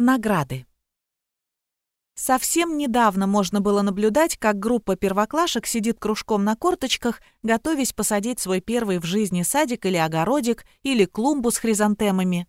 Награды. Совсем недавно можно было наблюдать, как группа первоклашек сидит кружком на корточках, готовясь посадить свой первый в жизни садик или огородик, или клумбу с хризантемами.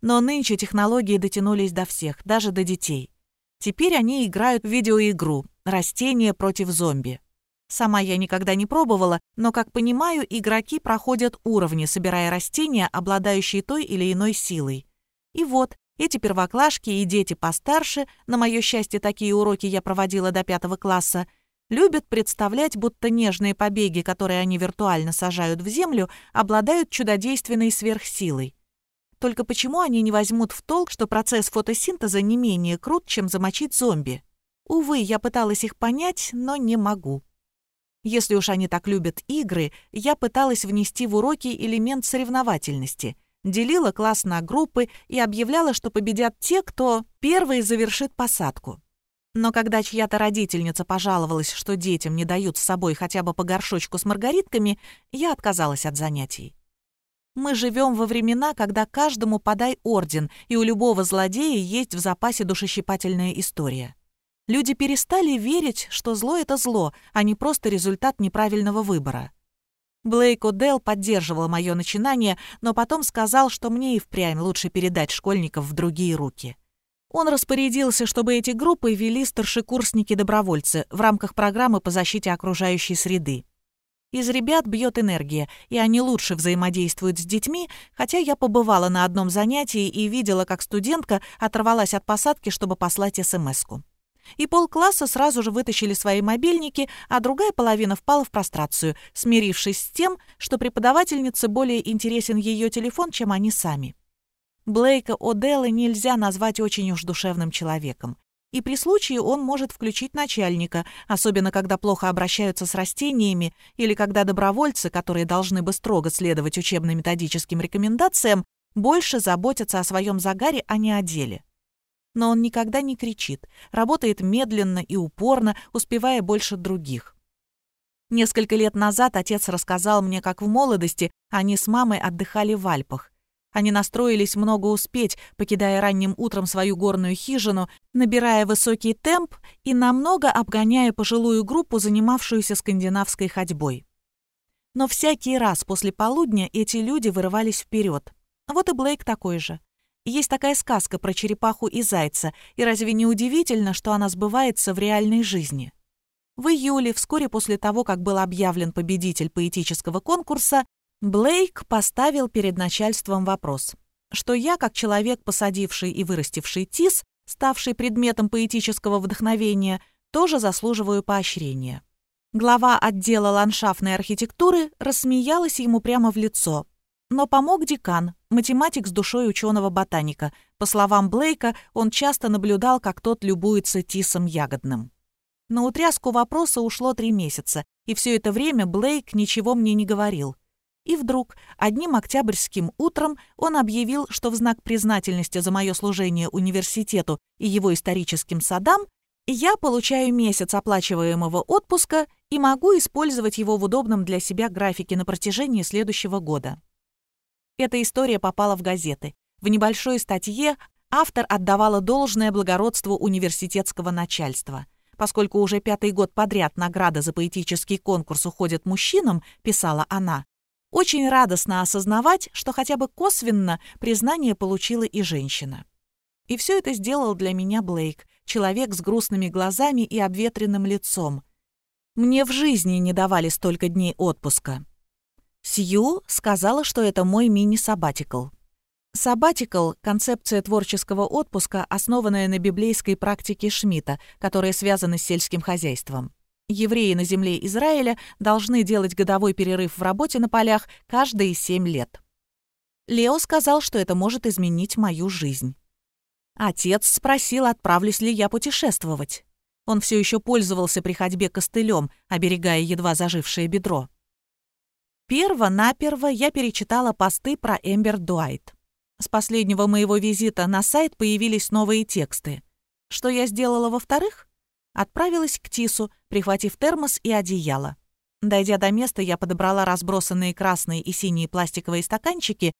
Но нынче технологии дотянулись до всех, даже до детей. Теперь они играют в видеоигру «Растения против зомби». Сама я никогда не пробовала, но, как понимаю, игроки проходят уровни, собирая растения, обладающие той или иной силой. И вот, эти первоклашки и дети постарше, на мое счастье, такие уроки я проводила до пятого класса, любят представлять, будто нежные побеги, которые они виртуально сажают в землю, обладают чудодейственной сверхсилой. Только почему они не возьмут в толк, что процесс фотосинтеза не менее крут, чем замочить зомби? Увы, я пыталась их понять, но не могу. Если уж они так любят игры, я пыталась внести в уроки элемент соревновательности — делила класс на группы и объявляла, что победят те, кто первый завершит посадку. Но когда чья-то родительница пожаловалась, что детям не дают с собой хотя бы по горшочку с маргаритками, я отказалась от занятий. Мы живем во времена, когда каждому подай орден, и у любого злодея есть в запасе душещипательная история. Люди перестали верить, что зло — это зло, а не просто результат неправильного выбора. Блейк О'Делл поддерживал мое начинание, но потом сказал, что мне и впрямь лучше передать школьников в другие руки. Он распорядился, чтобы эти группы вели старшекурсники-добровольцы в рамках программы по защите окружающей среды. Из ребят бьет энергия, и они лучше взаимодействуют с детьми, хотя я побывала на одном занятии и видела, как студентка оторвалась от посадки, чтобы послать СМС-ку и полкласса сразу же вытащили свои мобильники, а другая половина впала в прострацию, смирившись с тем, что преподавательнице более интересен ее телефон, чем они сами. Блейка О'Делла нельзя назвать очень уж душевным человеком. И при случае он может включить начальника, особенно когда плохо обращаются с растениями или когда добровольцы, которые должны бы строго следовать учебно-методическим рекомендациям, больше заботятся о своем загаре, а не о деле но он никогда не кричит, работает медленно и упорно, успевая больше других. Несколько лет назад отец рассказал мне, как в молодости они с мамой отдыхали в Альпах. Они настроились много успеть, покидая ранним утром свою горную хижину, набирая высокий темп и намного обгоняя пожилую группу, занимавшуюся скандинавской ходьбой. Но всякий раз после полудня эти люди вырывались вперед. Вот и Блейк такой же. Есть такая сказка про черепаху и зайца, и разве не удивительно, что она сбывается в реальной жизни? В июле, вскоре после того, как был объявлен победитель поэтического конкурса, Блейк поставил перед начальством вопрос, что я, как человек, посадивший и вырастивший тис, ставший предметом поэтического вдохновения, тоже заслуживаю поощрения. Глава отдела ландшафтной архитектуры рассмеялась ему прямо в лицо, но помог декан, математик с душой ученого-ботаника. По словам Блейка, он часто наблюдал, как тот любуется тисом ягодным. На утряску вопроса ушло три месяца, и все это время Блейк ничего мне не говорил. И вдруг, одним октябрьским утром, он объявил, что в знак признательности за мое служение университету и его историческим садам я получаю месяц оплачиваемого отпуска и могу использовать его в удобном для себя графике на протяжении следующего года. Эта история попала в газеты. В небольшой статье автор отдавала должное благородству университетского начальства. Поскольку уже пятый год подряд награда за поэтический конкурс уходит мужчинам, писала она, очень радостно осознавать, что хотя бы косвенно признание получила и женщина. И все это сделал для меня Блейк, человек с грустными глазами и обветренным лицом. Мне в жизни не давали столько дней отпуска. Сью сказала, что это мой мини-сабатикл. Сабатикл — концепция творческого отпуска, основанная на библейской практике Шмидта, которая связана с сельским хозяйством. Евреи на земле Израиля должны делать годовой перерыв в работе на полях каждые семь лет. Лео сказал, что это может изменить мою жизнь. Отец спросил, отправлюсь ли я путешествовать. Он все еще пользовался при ходьбе костылем, оберегая едва зажившее бедро. Перво-наперво я перечитала посты про Эмбер Дуайт. С последнего моего визита на сайт появились новые тексты. Что я сделала во-вторых? Отправилась к Тису, прихватив термос и одеяло. Дойдя до места, я подобрала разбросанные красные и синие пластиковые стаканчики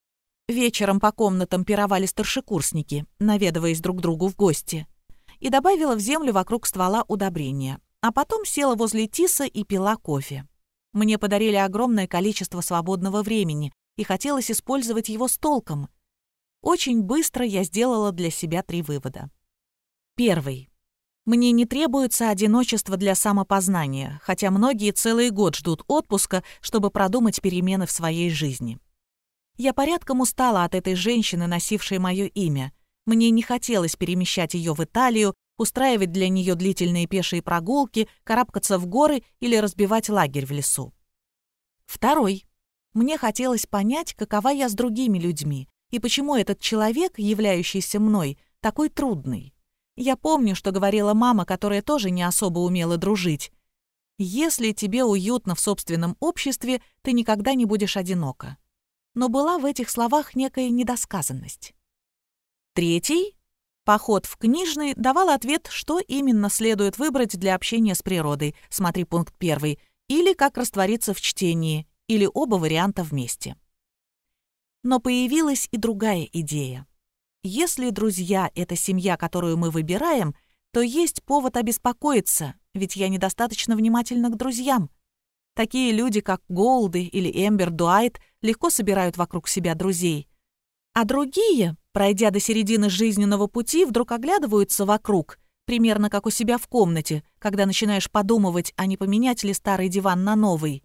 Вечером по комнатам пировали старшекурсники, наведываясь друг другу в гости. И добавила в землю вокруг ствола удобрения. А потом села возле Тиса и пила кофе. Мне подарили огромное количество свободного времени, и хотелось использовать его с толком. Очень быстро я сделала для себя три вывода. Первый. Мне не требуется одиночество для самопознания, хотя многие целый год ждут отпуска, чтобы продумать перемены в своей жизни. Я порядком устала от этой женщины, носившей мое имя. Мне не хотелось перемещать ее в Италию, устраивать для нее длительные пешие прогулки, карабкаться в горы или разбивать лагерь в лесу. Второй. Мне хотелось понять, какова я с другими людьми, и почему этот человек, являющийся мной, такой трудный. Я помню, что говорила мама, которая тоже не особо умела дружить. Если тебе уютно в собственном обществе, ты никогда не будешь одинока. Но была в этих словах некая недосказанность. Третий. Поход в книжный давал ответ, что именно следует выбрать для общения с природой, смотри пункт первый, или как раствориться в чтении, или оба варианта вместе. Но появилась и другая идея. Если друзья — это семья, которую мы выбираем, то есть повод обеспокоиться, ведь я недостаточно внимательна к друзьям. Такие люди, как Голды или Эмбер Дуайт, легко собирают вокруг себя друзей. А другие, пройдя до середины жизненного пути, вдруг оглядываются вокруг, примерно как у себя в комнате, когда начинаешь подумывать, а не поменять ли старый диван на новый.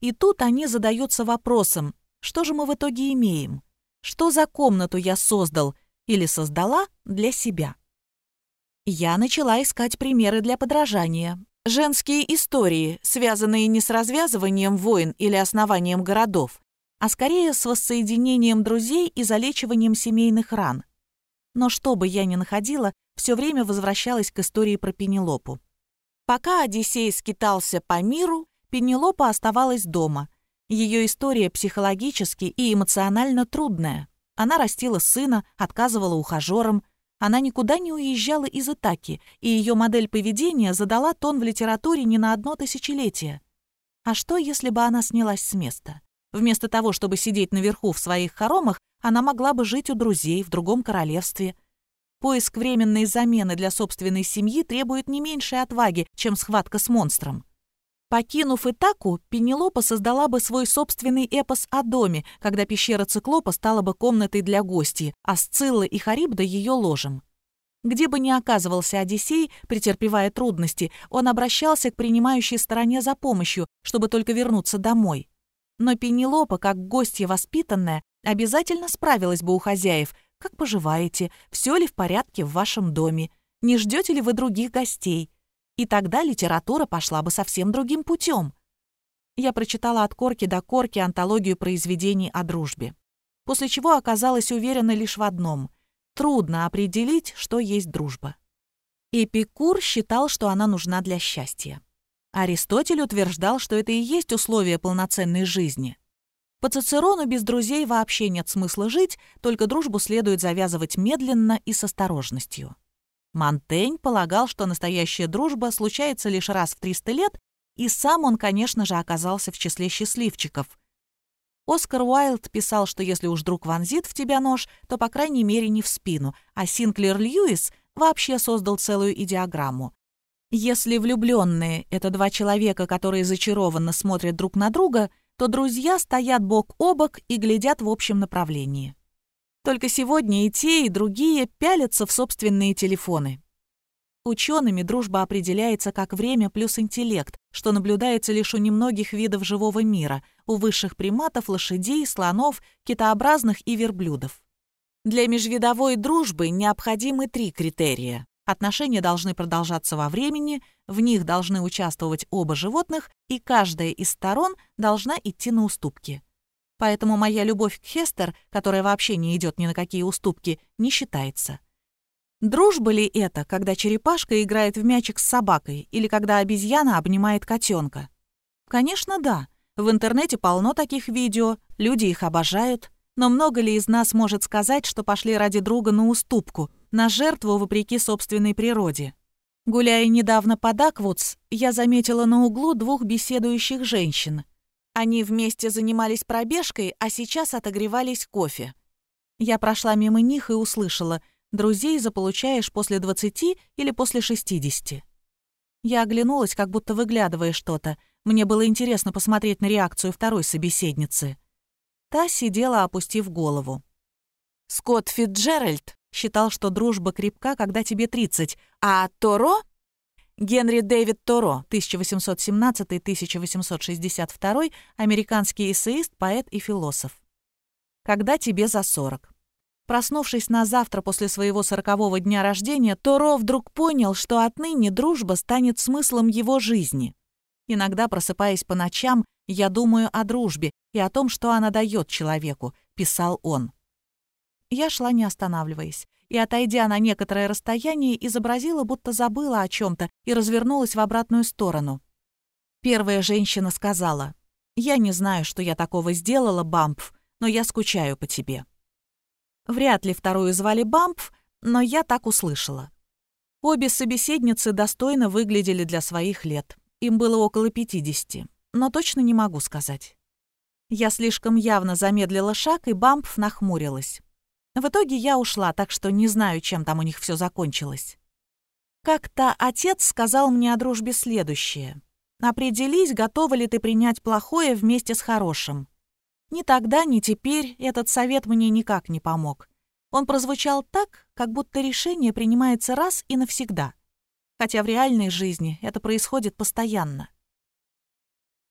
И тут они задаются вопросом, что же мы в итоге имеем? Что за комнату я создал — или создала для себя. Я начала искать примеры для подражания. Женские истории, связанные не с развязыванием войн или основанием городов, а скорее с воссоединением друзей и залечиванием семейных ран. Но что бы я ни находила, все время возвращалась к истории про Пенелопу. Пока Одиссей скитался по миру, Пенелопа оставалась дома. Ее история психологически и эмоционально трудная. Она растила сына, отказывала ухажерам. Она никуда не уезжала из Итаки, и ее модель поведения задала тон в литературе не на одно тысячелетие. А что, если бы она снялась с места? Вместо того, чтобы сидеть наверху в своих хоромах, она могла бы жить у друзей в другом королевстве. Поиск временной замены для собственной семьи требует не меньшей отваги, чем схватка с монстром. Покинув Итаку, Пенелопа создала бы свой собственный эпос о доме, когда пещера Циклопа стала бы комнатой для гостей, а Сцилла и Харибда — ее ложем. Где бы ни оказывался Одиссей, претерпевая трудности, он обращался к принимающей стороне за помощью, чтобы только вернуться домой. Но Пенелопа, как гостья воспитанная, обязательно справилась бы у хозяев. «Как поживаете? Все ли в порядке в вашем доме? Не ждете ли вы других гостей?» И тогда литература пошла бы совсем другим путем. Я прочитала от корки до корки антологию произведений о дружбе. После чего оказалась уверена лишь в одном — трудно определить, что есть дружба. Эпикур считал, что она нужна для счастья. Аристотель утверждал, что это и есть условие полноценной жизни. По Цицерону без друзей вообще нет смысла жить, только дружбу следует завязывать медленно и с осторожностью. Монтень полагал, что настоящая дружба случается лишь раз в 300 лет, и сам он, конечно же, оказался в числе счастливчиков. Оскар Уайлд писал, что если уж друг вонзит в тебя нож, то, по крайней мере, не в спину, а Синклер Льюис вообще создал целую идеограмму. Если влюбленные — это два человека, которые зачарованно смотрят друг на друга, то друзья стоят бок о бок и глядят в общем направлении. Только сегодня и те, и другие пялятся в собственные телефоны. Учеными дружба определяется как время плюс интеллект, что наблюдается лишь у немногих видов живого мира, у высших приматов, лошадей, слонов, китообразных и верблюдов. Для межвидовой дружбы необходимы три критерия. Отношения должны продолжаться во времени, в них должны участвовать оба животных, и каждая из сторон должна идти на уступки. Поэтому моя любовь к Хестер, которая вообще не идет ни на какие уступки, не считается. Дружба ли это, когда черепашка играет в мячик с собакой или когда обезьяна обнимает котенка? Конечно, да. В интернете полно таких видео, люди их обожают. Но много ли из нас может сказать, что пошли ради друга на уступку, на жертву вопреки собственной природе? Гуляя недавно по Даквудс, я заметила на углу двух беседующих женщин — они вместе занимались пробежкой, а сейчас отогревались кофе. Я прошла мимо них и услышала «Друзей заполучаешь после 20 или после 60». Я оглянулась, как будто выглядывая что-то. Мне было интересно посмотреть на реакцию второй собеседницы. Та сидела, опустив голову. Скотт Фитджеральд считал, что дружба крепка, когда тебе 30, а Торо Генри Дэвид Торо, 1817-1862, американский эссеист, поэт и философ. Когда тебе за 40. Проснувшись на завтра после своего сорокового дня рождения, Торо вдруг понял, что отныне дружба станет смыслом его жизни. Иногда, просыпаясь по ночам, я думаю о дружбе и о том, что она дает человеку, писал он. Я шла не останавливаясь и, отойдя на некоторое расстояние, изобразила, будто забыла о чем-то и развернулась в обратную сторону. Первая женщина сказала, «Я не знаю, что я такого сделала, Бампф, но я скучаю по тебе». Вряд ли вторую звали Бампф, но я так услышала. Обе собеседницы достойно выглядели для своих лет. Им было около 50, но точно не могу сказать. Я слишком явно замедлила шаг, и Бампф нахмурилась. В итоге я ушла, так что не знаю, чем там у них все закончилось. Как-то отец сказал мне о дружбе следующее. «Определись, готова ли ты принять плохое вместе с хорошим». Ни тогда, ни теперь этот совет мне никак не помог. Он прозвучал так, как будто решение принимается раз и навсегда. Хотя в реальной жизни это происходит постоянно.